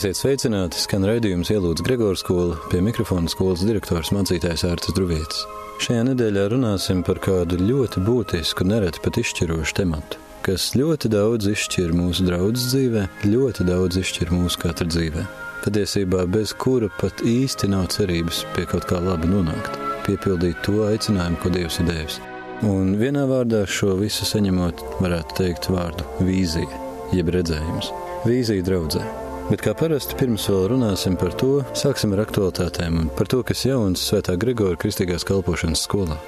Esiet sveicināti, skan raidījums ielūdz Gregors skola pie mikrofona skolas direktors mācītājs Ārtas Druvietis. Šajā nedēļā runāsim par kādu ļoti būtisku, nereti pat izšķirošu tematu, kas ļoti daudz izšķir mūsu draudzes dzīvē, ļoti daudz izšķir mūsu katra dzīvē. Patiesībā bez kura pat īsti nav cerības pie kaut kā laba nonākt, piepildīt to aicinājumu, ko Dievs ir devis. Un vienā vārdā šo visu saņemot, varētu teikt vārdu vīzija, jeb redzējums. Vīzija draudzē. Bet kā parasti, pirms vēl runāsim par to, sāksim ar aktualitātēm un par to, kas jauns Svētā Gregora Kristīgās kalpošanas skolā.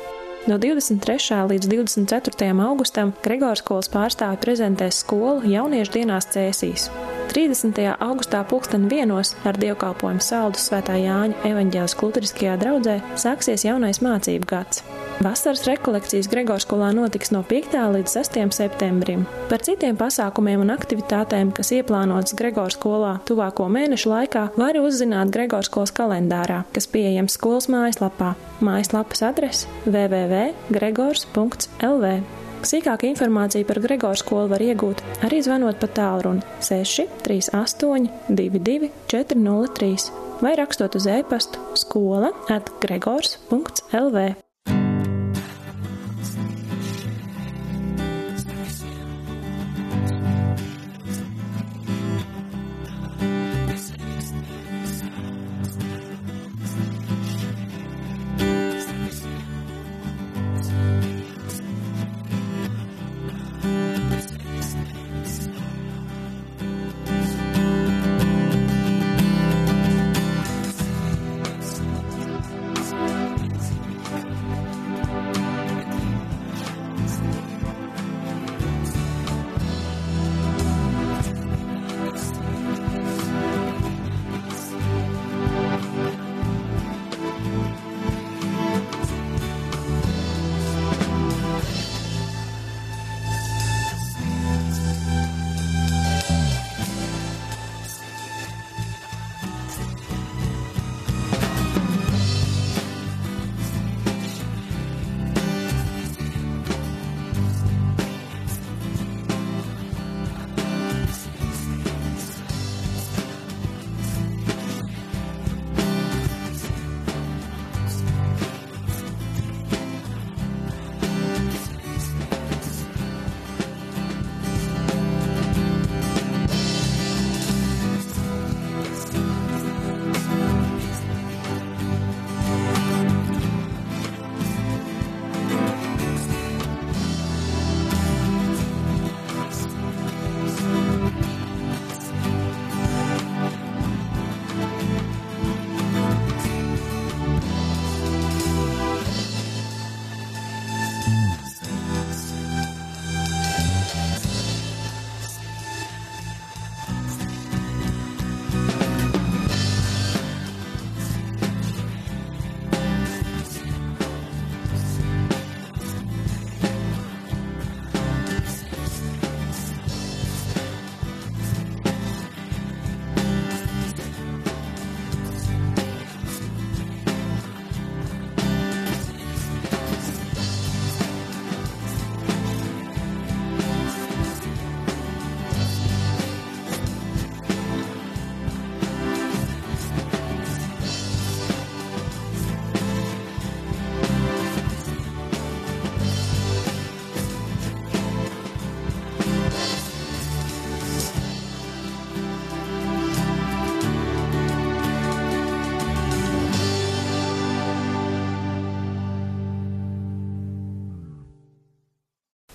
No 23. līdz 24. augustam Gregors skolas pārstāvi prezentēs skolu jauniešu dienās Cēsīs. 30. augustā pulksten vienos ar dievkalpojumu saldus Svētā Jāņa evaņģēlis Klutriskajā draudzē sāksies jaunais mācību gads. Vasaras rekolekcijas Gregors skolā notiks no 5. līdz 6. septembrim. Par citiem pasākumiem un aktivitātēm, kas ieplānotas Gregors skolā tuvāko mēnešu laikā, var uzzināt Gregors skolas kalendārā, kas pieejams skolas mājaslapā. Mājaslapas adrese www.gregors.lv. Sīkāka informācija par Gregors skolu var iegūt arī zvanot pa tālruni 638 22 403 vai rakstot uz e-pastu skola at gregors.lv.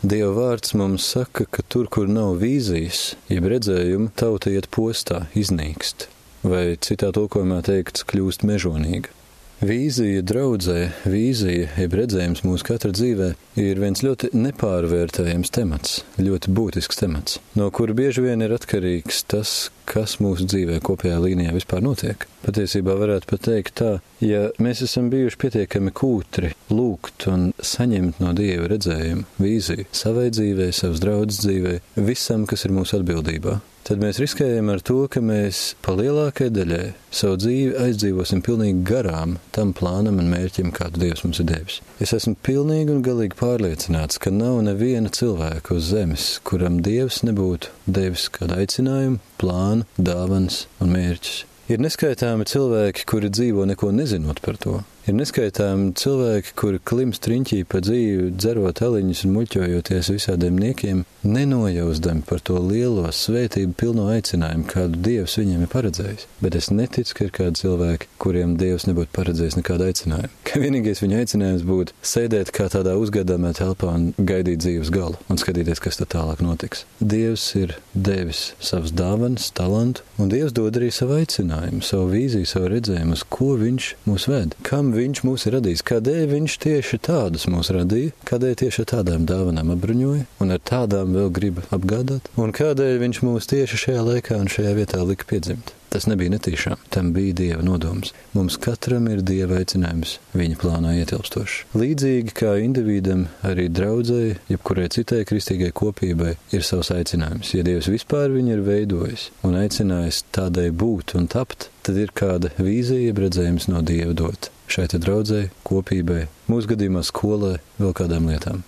Dieva vārds mums saka, ka tur, kur nav vīzijas, jeb redzējuma, tauta iet postā, iznīkst, vai citā tulkojumā teikts, kļūst mežonīga. Vīzija draudzē, vīzija, jeb redzējums mūsu katra dzīvē, ir viens ļoti nepārvērtējams temats, ļoti būtisks temats, no kura bieži vien ir atkarīgs tas, kas mūsu dzīvē kopējā līnijā vispār notiek. Patiesībā varētu pat teikt tā, ja mēs esam bijuši pietiekami kūtri lūgt un saņemt no Dieva redzējumu, vīziju savai dzīvē, savas draudzes dzīvē, visam, kas ir mūsu atbildībā, tad mēs riskējam ar to, ka mēs pa lielākai daļai savu dzīvi aizdzīvosim pilnīgi garām tam plānam un mērķim, kādu Dievs mums ir devis. Es esmu pilnīgi un galīgi pārliecināts, ka nav neviena cilvēka uz zemes, kuram Dievs nebūtu devis kādu aicinājumu, plānu, dāvans un mērķus. Ir neskaitāmi cilvēki, kuri dzīvo neko nezinot par to. Ir neskaitāmi cilvēki, kuri klimst riņķī pa dzīvi, dzerot aliņus un muļķojoties visādiem niekiem, nenojauzdami par to lielo svētību pilno aicinājumu, kādu Dievs viņiem ir paredzējis. Bet es neticu, ka ir kādi cilvēki, kuriem Dievs nebūtu paredzējis nekādu aicinājumu. Ka vienīgais viņa aicinājums būtu sēdēt kā tādā uzgadāmā telpā un gaidīt dzīves galu un skatīties, kas tad tālāk notiks. Dievs ir devis savus dāvanas, talantu, un Dievs dod arī savu aicinājumu, savu vīziju, savu redzējumu, uz ko viņš mūs ved, kam viņš mūs ir radījis, kādēļ viņš tieši tādus mūs radīja, kādēļ tieši ar tādām dāvanām apbruņoja un ar tādām vēl grib apgādāt, un kādēļ viņš mūs tieši šajā laikā un šajā vietā lika piedzimt. Tas nebija netīšām, tam bija dieva nodoms. Mums katram ir dieva aicinājums, viņa plānā ietilpstošs. Līdzīgi kā individam, arī draudzēji, jebkurai citai kristīgai kopībai, ir savs aicinājums. Ja Dievs vispār viņu ir veidojis un aicinājis tādai būt un tapt, tad ir kāda vīzija, redzējums no dieva dot šai draudzēji, kopībai, mūsu gadījumā skolai, vēl kādām lietām.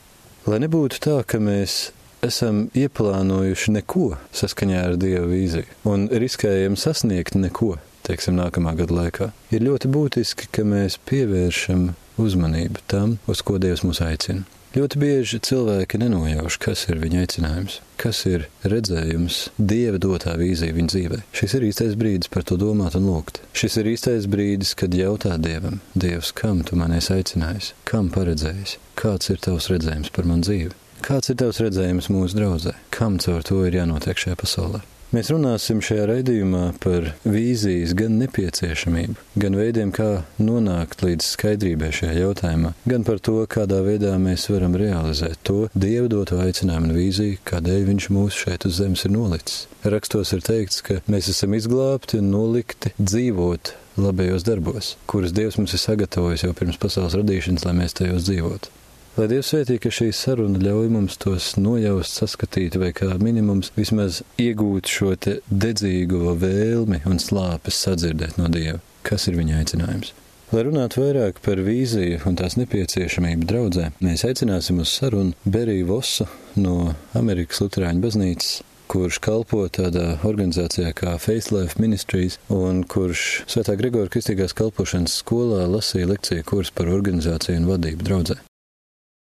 Lai nebūtu tā, ka mēs esam ieplānojuši neko saskaņā ar Dieva vīziju un riskējam sasniegt neko, teiksim, nākamā gada laikā, ir ļoti būtiski, ka mēs pievēršam uzmanību tam, uz ko Dievs mūs aicina. Ļoti bieži cilvēki nenojauš, kas ir viņa aicinājums, kas ir redzējums, dieva dotā vīzija viņa dzīvē. Šis ir īstais brīdis par to domāt un lūgt. Šis ir īstais brīdis, kad jautā dievam, Dievs, kam tu man esi aicinājis, kam paredzējis, kāds ir tavs redzējums par man dzīvi. Kāds ir tavs redzējums mūsu draudzē? Kam caur to ir jānotiek šajā pasaulē? Mēs runāsim šajā raidījumā par vīzijas gan nepieciešamību, gan veidiem, kā nonākt līdz skaidrībai šajā jautājumā, gan par to, kādā veidā mēs varam realizēt to Dieva doto aicinājumu un vīziju, kādēļ Viņš mūs šeit uz zemes ir nolicis. Rakstos ir teikts, ka mēs esam izglābti un nolikti dzīvot labajos darbos, kurus Dievs mums ir sagatavojis jau pirms pasaules radīšanas, lai mēs tajos dzīvotu. Lai Dievs svētī, ka šī saruna ļauj mums tos nojaust, saskatīt, vai kā minimums vismaz iegūt šo dedzīgo vēlmi un slāpes sadzirdēt no Dieva, kas ir viņa aicinājums. Lai runātu vairāk par vīziju un tās nepieciešamību draudzē, mēs aicināsim uz sarunu Beriju Vosu no Amerikas Lutāņu baznīcas, kurš kalpo tādā organizācijā kā Facelife Ministries un kurš Svētā Gregora Kristīgās kalpošanas skolā lasīja lekciju kursu par organizāciju un vadību draudzē.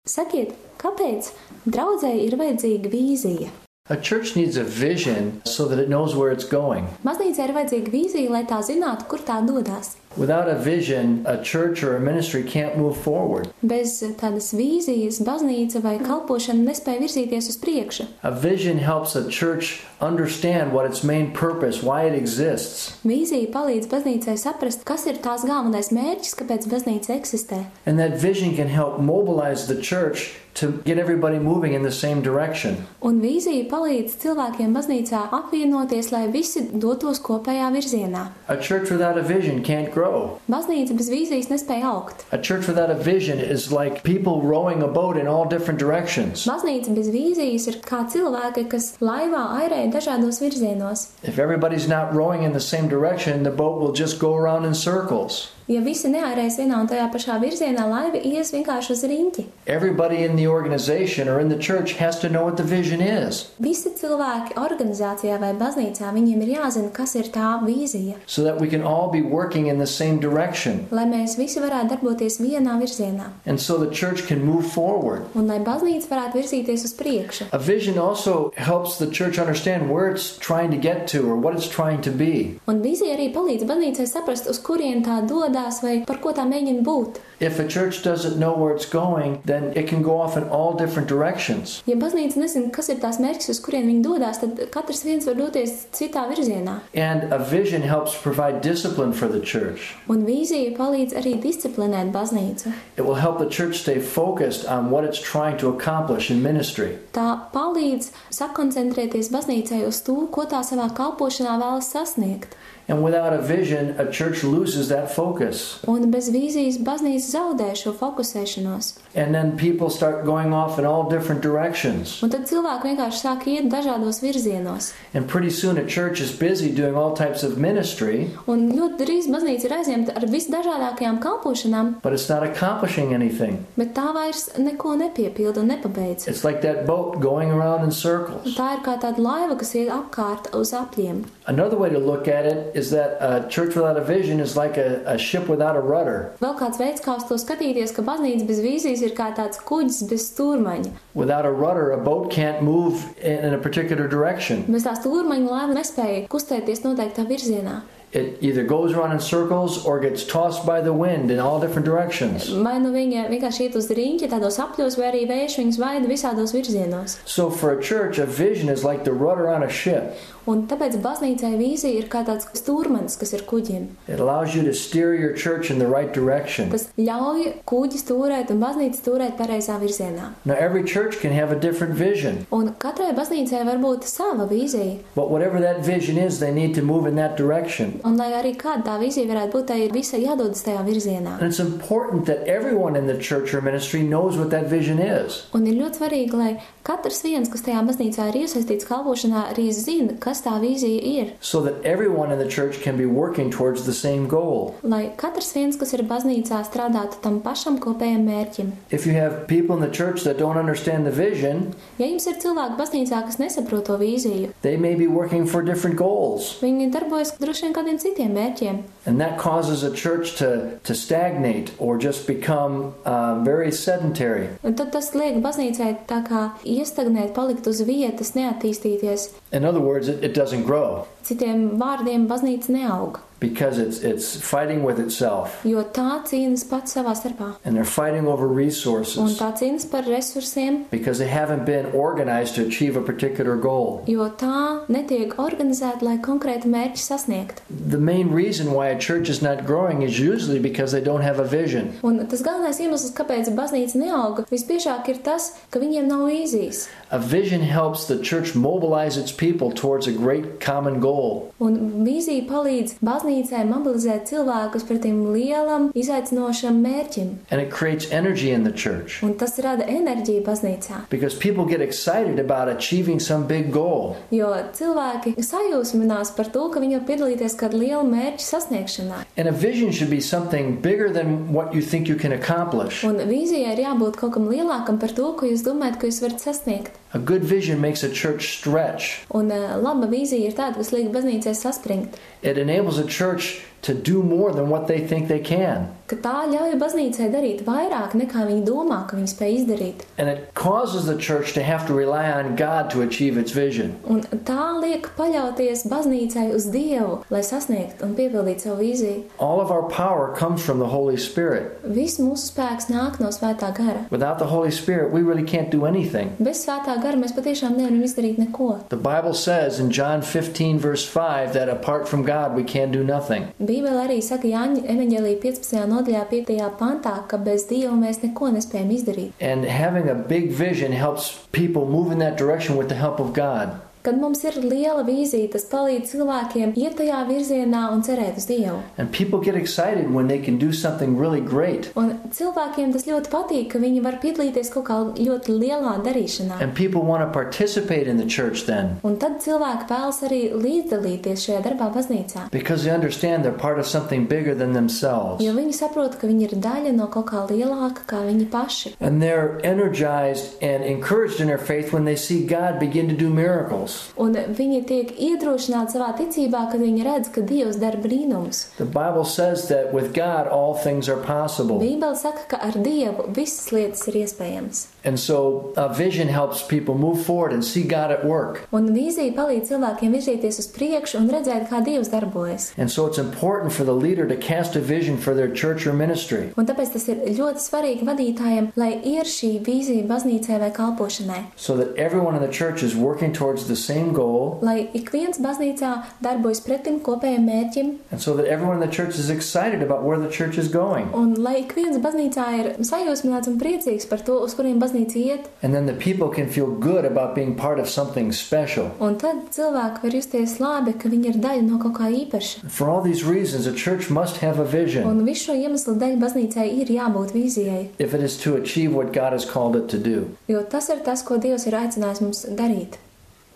Sakiet, kāpēc draudzēji ir vajadzīga vīzija? A church needs a vision so that it knows where it's going. Baznīcai ir vajadzīga vīzija, lai tā zinātu, kur tā dodas. Without a vision, a church or a ministry can't move forward. Bez tādas vīzijas baznīca vai kalpošana nespēja virzīties uz priekšu. A vision helps a church understand what its main purpose, why it exists. Vīzija palīdz baznīcai saprast, kas ir tās galvenais mērķis, kāpēc baznīca eksistē. And that vision can help mobilize the church to get everybody moving in the same direction. Un vīzija palīdz cilvēkiem baznīcā apvienoties, lai visi dotos kopējā virzienā. A church without a vision can't grow. Baznīca bez vīzijas nespēja augt. A church without a vision is like people rowing a boat in all different directions. Baznīca bez vīzijas ir kā cilvēki, kas laivā airē dažādos virzienos. If everybody's not rowing in the same direction, the boat will just go around in circles. Ja visi neairēs vienā un tajā pašā virzienā, laiva ies vienkārši uz riņķi. Everybody in the organization or in the church has to know what the vision is Visi cilvēki organizācijā vai baznīcā viņiem ir jāzina, kas ir tā vīzija, so that we can all be working in the same direction lai mēs visi varētu darboties vienā virzienā and so the church can move forward. un lai baznīca varētu virzīties uz priekšu. A vision also helps the church understand where it's trying to get to or what it's trying to be. Un vīzija arī palīdz baznīcai saprast, uz kurien tā dodas vai par ko tā mēģina būt. If a church doesn't know where it's going, then it can go off in all different directions. Ja baznīca nezina, kas ir tās mērķis, uz kurien viņi dodas, tad katrs viens var doties citā virzienā. And a vision helps provide discipline for the church. Un vīzija palīdz arī disciplinēt baznīcu. It will help the church stay focused on what it's trying to accomplish in ministry. Tā palīdz sakoncentrēties baznīcai uz to, ko tā savā kalpošanā vēlas sasniegt. And without a vision, a church loses that focus. Un bez vīzijas baznīca zaudē šo fokusēšanos. And then people start going off in all different directions. Un tad cilvēki vienkārši sāk iet dažādos virzienos. And pretty soon a church is busy doing all types of ministry, Un ļoti drīz baznīca ir aizņemta ar visdažādākajām kalpošanām, but it's not accomplishing anything. bet tā vairs neko nepiepilda un nepabeidz. It's like that boat going around in Un circles. tā ir kā tāda laiva, kas iet apkārt uz apļiem. Another way to look at it is that a church without a vision is like a, a ship without a rudder. Vēl kāds veids, kā uz to skatīties, ka baznīca bez vīzijas ir kā tāds kuģis bez stūrmaņa. Without a rudder, a boat can't move in, in a particular direction. Bez tā stūrmaņa laiva nespēja kustēties noteiktā virzienā. It either goes around in circles or gets tossed by the wind in all different directions. Vai nu viņa vienkārši iet uz rīņķa tādos apļos, vai arī vējš viņus vaida visādos virzienos. So for a church, a vision is like the rudder on a ship. Un tāpēc baznīcai vīzija ir kā tāds stūrmanis, kas ir kuģim. It allows you to steer your church in the right direction. Tas ļauj kuģi stūrēt un baznīcu stūrēt pareizā virzienā. Now, every church can have a different vision, Un katrai baznīcai var būt sava vīzija. but whatever that vision is, they need to move in that direction. Un lai arī kāda tā vīzija varētu būt, tai ir visai jādodas tajā virzienā. And it's important that everyone in the church or ministry knows what that vision is. Un ir ļoti svarīgi, lai katrs viens, kas tajā baznīcā ir iesaistīts kalpošanā, arī zina, kas tā vīzija ir. So that everyone in the church can be working towards the same goal. Lai katrs viens, kas ir baznīcā, strādātu tam pašam kopējam mērķim. If you have people in the church that don't understand the vision, Ja jums ir cilvēki baznīcā, kas nesaprot to vīziju, they may be working for different goals. viņi darbojas droši vien kādiem citiem mērķiem. And that causes a church to, to stagnate or just become um, very sedentary. Un tad tas liek baznīcai tā kā iestagnēt, palikt uz vietas, neattīstīties. In other words, it, it doesn't grow Citiem vārdiem, baznīca neaug, because it's, it's fighting with itself jo tā cīnas pats savā starpā. and they're fighting over Un resources tā cīnas par resursiem, because they haven't been organized to achieve a particular goal. jo tā netiek organizēta, lai konkrētu mērķi sasniegtu. The main reason why a church is not growing is usually because they don't have a vision. Un tas galvenais iemesls, kāpēc baznīca neauga, visbiežāk ir tas, ka viņiem nav vīzijas. A vision helps the church mobilize its people towards a great common goal. Un vīzija palīdz baznīcai mobilizēt cilvēkus pretim lielam, izaicinošam mērķim. And it creates energy in the church Un tas rada enerģiju baznīcā. because people get excited about achieving some big goal. Jo cilvēki sajūsminās par to, ka viņi var piedalīties kādā liela mērķa sasniegšanā. And a vision should be something bigger than what you think you can accomplish. Un vīzijai ir jābūt kaut kam lielākam par to, ko jūs domājat, ka jūs varat sasniegt. A good vision makes a church stretch. Un uh, laba vīzija ir tāda, kas liek baznīcai saspringt, It enables a church to do more than what they think they can. ka tā ļauj baznīcai darīt vairāk nekā viņi domā, ka viņi spēj izdarīt. And it causes the church to have to rely on God to achieve its vision. Un tā liek paļauties baznīcai uz Dievu, lai sasniegtu un piepildītu savu vīziju. All of our power comes from the Holy Spirit. Viss mūsu spēks nāk no svētā gara. Without the Holy Spirit, we really can't do anything. Bez svētā gara mēs patiešām nevaram izdarīt neko. The Bible says in John 15, verse 5, that apart from God, we can do nothing. Bībele arī saka evaņģēlī 15. nodaļā 5. pantā, ka bez Dieva mēs neko nespējam izdarīt. And having a big vision helps people move in that direction with the help of God. Kad mums ir liela vīzija, tas palīdz cilvēkiem iet tajā virzienā un cerēt uz Dievu. And people get excited when they can do something really great. Un cilvēkiem tas ļoti patīk, ka viņi var piedalīties kaut kā ļoti lielā darīšanā. And people want to participate in the church then Un tad cilvēki vēlas arī līdzdalīties šajā darbā baznīcā. because they understand they're part of something bigger than themselves. Jo viņi saprot, ka viņi ir daļa no kaut kā lielāka kā viņi paši. And they're energized and encouraged in their faith when they see God begin to do miracles. Un viņi tiek iedrošināti savā ticībā, kad viņi redz, ka Dievs dara brīnumus. The Bible says that with God all things are possible. Bībele saka, ka ar Dievu visas lietas ir iespējamas. And so a vision helps people move forward and see God at work. Un vīzija palīdz cilvēkiem virzīties uz priekšu un redzēt, kā Dievs darbojas. And so it's important for the leader to cast a vision for their church or ministry Un tāpēc tas ir ļoti svarīgi vadītājiem, lai ir šī vīzija baznīcai vai kalpošanai. so that everyone in the church is working towards the same goal, lai ik viens baznīcā darbojas pretim kopējam mērķim, and so that everyone in the church is excited about where the church is going. un lai ik viens baznīcā ir sajūsmināts un priecīgs par to, uz kuriem baznīca iet, And then the people can feel good about being part of something special. un tad cilvēki var justies labi, ka viņi ir daļa no kaut kā īpaša. For all these reasons, a church must have a vision Un visu šo iemeslu dēļ baznīcai ir jābūt vīzijai, if it is to achieve what God has called it to do. jo tas ir tas, ko Dievs ir aicinājis mums darīt.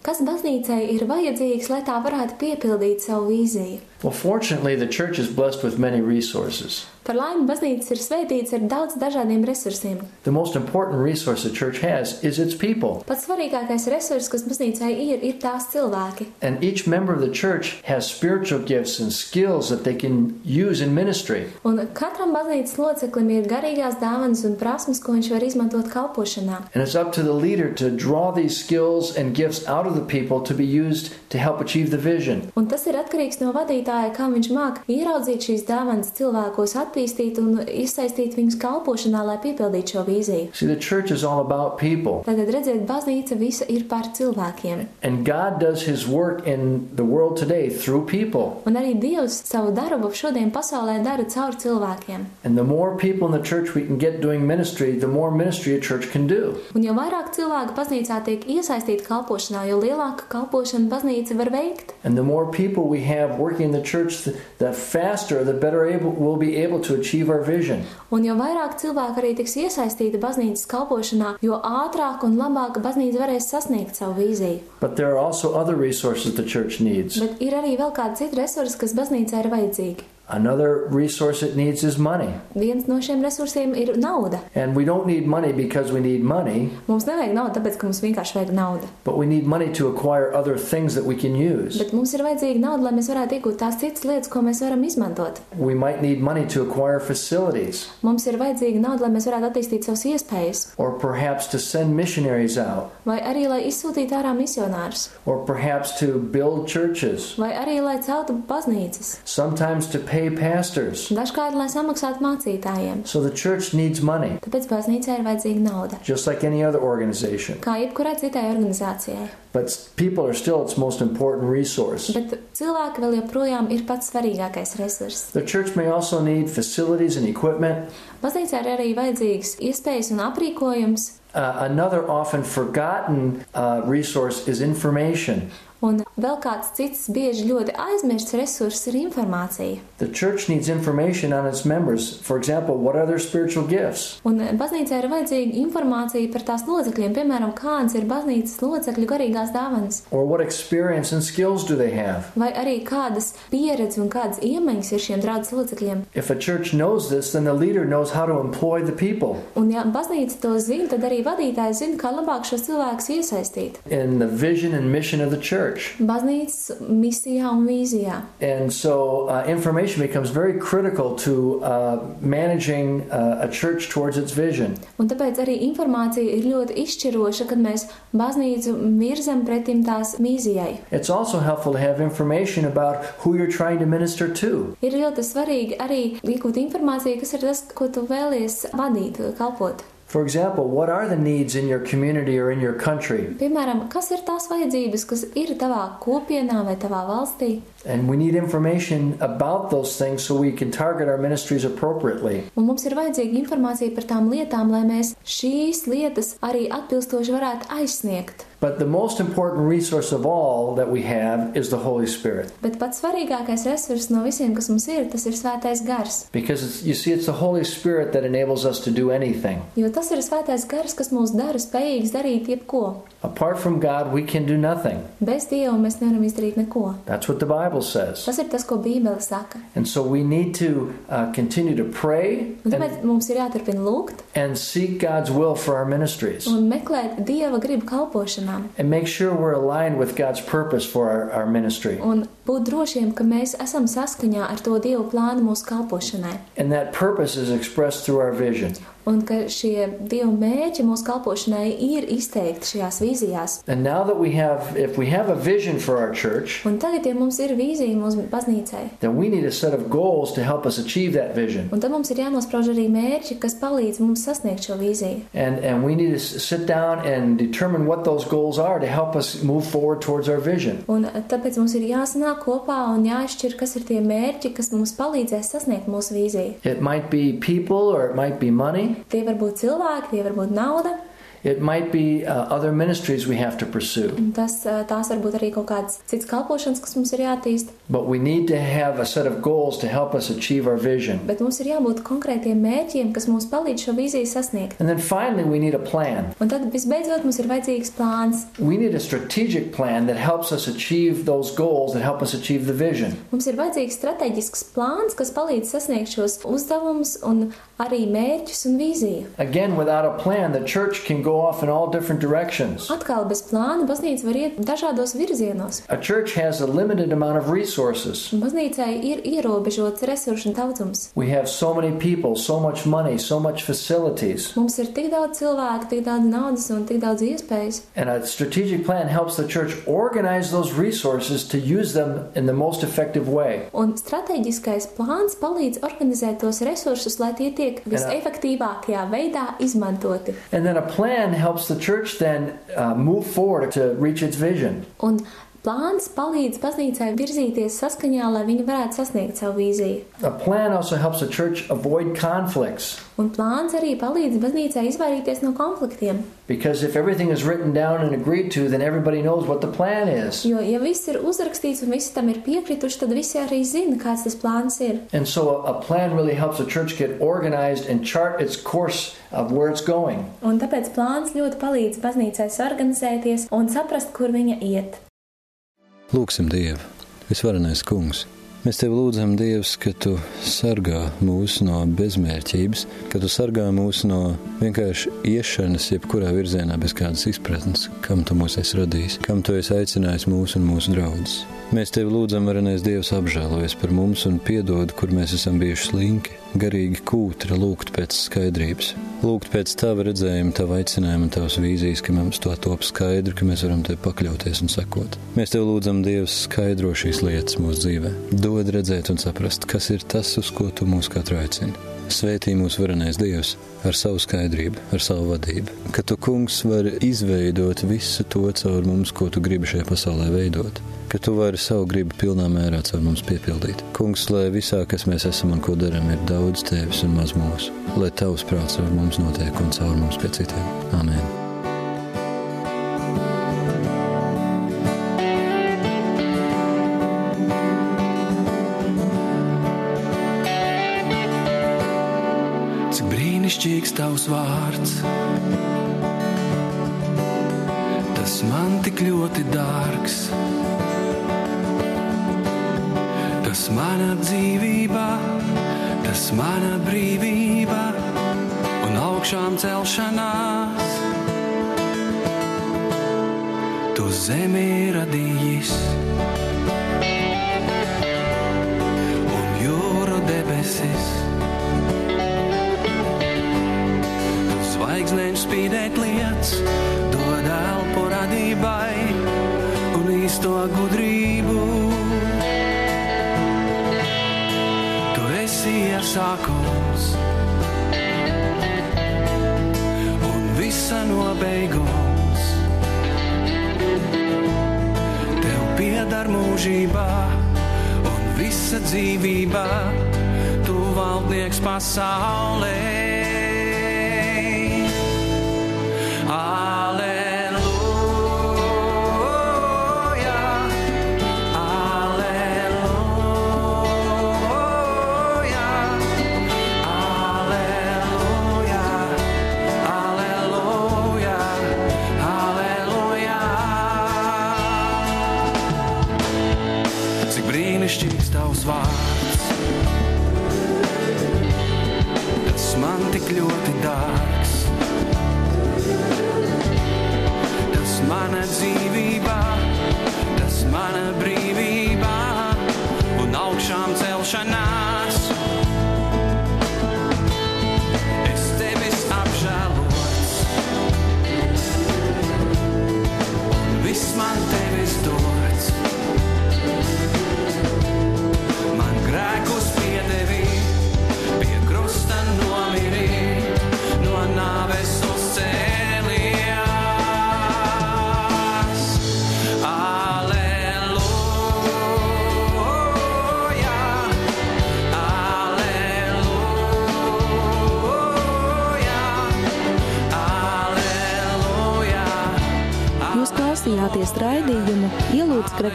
Kas baznīcai ir vajadzīgs, lai tā varētu piepildīt savu vīziju? Well, fortunately, the church is blessed with many resources. Par laimi, baznīcas ir svētīts ar daudz dažādiem resursiem. The most important resource the church has is its people. Pats svarīgākais resurs, kas baznīcai ir, ir tās cilvēki. And each member of the church has spiritual gifts and skills that they can use in ministry. Un katram baznīcas loceklim ir garīgās dāvanas un prasmes, ko viņš var izmantot kalpošanā. And it's up to the leader to draw these skills and gifts out of the people to be used to help achieve the vision. Un tas ir atkarīgs no vadītāja, kā viņš māk ieraudzīt šīs dāvanas cilvēkos, attīstīt un iesaistīt viņus kalpošanā, lai piepildītu šo vīziju. See, the church is all about people. Tagad redziet, baznīca visa ir par cilvēkiem. And God does his work in the world today through people. Un arī Dievs savu darbu šodien pasaulē dara caur cilvēkiem. And the more people in the church we can get doing ministry, the more ministry a church can do. Un jo vairāk cilvēku baznīcā tiek iesaistīti kalpošanā, jo lielāka kalpošana baznīca var veikt. And the more people we have working in the church, the, the faster, the better able, we'll be able to achieve our vision. Un jo vairāk cilvēku arī tiks iesaistīti baznīcas kalpošanā, jo ātrāk un labāk baznīca varēs sasniegt savu vīziju. But there are also other resources the church needs. Bet ir arī vēl kādi citi resursi, kas baznīcai ir vajadzīgi. Another resource it needs is money. Viens no šiem resursiem ir nauda. And we don't need money because we need money, Mums nevajag naudu, tāpēc, ka mums vienkārši vajag naudu. but we need money to acquire other things that we can use. Bet mums ir vajadzīga nauda, lai mēs varētu iegūt tās citas lietas, ko mēs varam izmantot. We might need money to acquire facilities, Mums ir vajadzīga nauda, lai mēs varētu attīstīt savas iespējas, or perhaps to send missionaries out, vai arī lai izsūtītu ārā misionārus, or perhaps to build churches, vai arī lai celtu baznīcas, sometimes to pay pastors. dažkārt lai samaksātu mācītājiem. So the church needs money, Tāpēc baznīcai ir vajadzīga nauda, just like any other organization. kā jebkurai citai organizācijai. But people are still its most important resource. Bet cilvēki vēl joprojām ir pats svarīgākais resurs. The church may also need facilities and equipment. Baznīcā ir arī vajadzīgs iespējas un aprīkojums, Uh, another often forgotten uh, resource is information. Un vēl kāds cits bieži ļoti aizmirsts resurs ir informācija. The church needs information on its members. For example, what are their spiritual gifts? Un baznīcā ir vajadzīga informācija par tās locekļiem, piemēram, kādas ir baznīcas locekļu garīgās dāvanas, Or what experience and skills do they have? vai arī kādas pieredzes un kādas iemaņas ir šiem draudzes locekļiem. If a church knows this, then the leader knows how to employ the people Un, ja baznīca to zina, tad arī vadītājs zina, kā labāk šos cilvēkus iesaistīt in the vision and mission of the church. Baznīcas misijā un vīzijā. And so uh, information becomes very critical to uh, managing uh, a church towards its vision. Un tāpēc arī informācija ir ļoti izšķiroša, kad mēs baznīcu virzam pretim tās vīzijai. It's also helpful to have information about who you're trying to minister to. Ir ļoti svarīgi arī iegūt informāciju, kas ir tas, ko tu vēlies vadīt, kalpot. For example, what are the needs in your community or in your country? Piemēram, kas ir tās vajadzības, kas ir tavā kopienā vai tavā valstī? And we need information about those things so we can target our ministries appropriately. Un mums ir vajadzīga informācija par tām lietām, lai mēs šīs lietas arī atbilstoši varētu aizsniegt. But the most important resource of all that we have is the Holy Spirit. Bet pats svarīgākais resurs no visiem, kas mums ir, tas ir svētais gars. Because it's, you see, it's the Holy Spirit that enables us to do anything. Jo tas ir svētais gars, kas mūs dara spējīgus darīt jebko. Apart from God, we can do nothing. Bez Dieva mēs nevaram izdarīt neko. That's what the Bible says. Tas ir tas, ko Bībele saka. And so we need to uh, continue to pray Un and, tāpēc mums ir jāturpina lūgt and seek God's will for our ministries un meklēt Dieva gribu kalpošanām. And make sure we're aligned with God's purpose for our, our ministry. Un būt drošiem, ka mēs esam saskaņā ar to Dieva plānu mūsu kalpošanai. And that purpose is expressed through our vision. Un ka šie Dieva mērķi mūsu kalpošanai ir izteikti šajās vīzijās. And now that we have, if we have a vision for our church, Un tagad, ja mums ir vīzija mūsu baznīcai, then we need a set of goals to help us achieve that vision. un tad mums ir jānosprauž arī mērķi, kas palīdz mums sasniegt šo vīziju. And, and we need to s- sit down and determine what those goals goals are to help us move forward towards our vision. Un uh, tāpēc mums ir jāsanāk kopā un jāizšķir, kas ir tie mērķi, kas mums palīdzēs sasniegt mūsu vīziju. It might be people or it might be money. Tie var būt cilvēki, tie var būt nauda. It might be uh, other ministries we have to pursue. un Tas, uh, tās var būt arī kaut kādas citas kalpošanas, kas mums ir jātīst. But we need to have a set of goals to help us achieve our vision. Bet mums ir jābūt konkrētiem mērķiem, kas mums palīdz šo vīziju sasniegt. And then finally, we need a plan. Un tad visbeidzot mums ir vajadzīgs plāns. We need a strategic plan that helps us achieve those goals, that help us achieve the vision. Mums ir vajadzīgs strateģisks plāns, kas palīdz sasniegt šos uzdevumus un arī mērķus un vīziju. Again, without a plan, the church can go off in all different directions. Atkal bez plāna baznīca var iet dažādos virzienos. A church has a limited amount of resources. Un Baznīcai ir ierobežots resursu un daudzums. We have so many people, so much money, so much facilities. Mums ir tik daudz cilvēku, tik daudz naudas un tik daudz iespējas. And a strategic plan helps the church organize those resources to use them in the most effective way. Un strateģiskais plāns palīdz organizēt tos resursus, lai tie tiek visefektīvākajā veidā izmantoti. And then a plan helps the church then uh, move forward to reach its vision. Un plāns palīdz baznīcai virzīties saskaņā, lai viņi varētu sasniegt savu vīziju. A plan also helps the church avoid conflicts. Un plāns arī palīdz baznīcai izvairīties no konfliktiem. Because if everything is written down and agreed to, then everybody knows what the plan is. Jo, ja viss ir uzrakstīts un visi tam ir piekrituši, tad visi arī zina, kāds tas plāns ir. And so a, a plan really helps a church get organized and chart its course of where it's going. Un tāpēc plāns ļoti palīdz baznīcai organizēties un saprast, kur viņa iet. Lūksim Dievu, visvarenais kungs. Mēs tev lūdzam, Dievs, ka tu sargā mūs no bezmērķības, ka tu sargā mūs no vienkārši iešanas, jebkurā virzienā bez kādas izpratnes, kam tu mūs esi radījis, kam tu esi aicinājis mūs un mūsu draugus. Mēs tevi lūdzam, varenais Dievs, apžēlojies par mums un piedod, kur mēs esam bijuši slinki, garīgi kūtra, lūgt pēc skaidrības, lūgt pēc tava redzējuma, tava aicinājuma tavas vīzijas, ka mums to top skaidru, ka mēs varam tev pakļauties un sekot. Mēs tev lūdzam, Dievs, skaidro šīs lietas mūsu dzīvē, dod redzēt un saprast, kas ir tas, uz ko tu mūs katru aicini. Svētī mūsu varenais Dievs ar savu skaidrību, ar savu vadību. Ka tu, kungs, vari izveidot visu to caur mums, ko tu gribi šajā pasaulē veidot. Ka tu vari savu gribu pilnā mērā caur mums piepildīt. Kungs, lai visā, kas mēs esam un ko darām, ir daudz tevis un maz mūsu. Lai tavs prāts ar mums notiek un caur mums pie citiem. Amen! Tavs vārds, tas man tik ļoti dārgs. Tas mana dzīvība, tas mana brīvība un augšām celšanās. Tu zemi radījis un jūru debesis. Zvaigznēm spīdēt lietas, dod elpu radībai un īsto gudrību. Tu esi iesākums un visa nobeigums. Tev pieder mūžībā un visa dzīvība, tu valdnieks pasaulē. I mana dzīvība,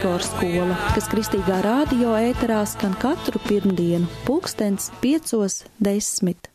Ielūdz Gregors skola, kas kristīgā radio ēterā skan katru pirmdienu, pulkstens piecos desmit.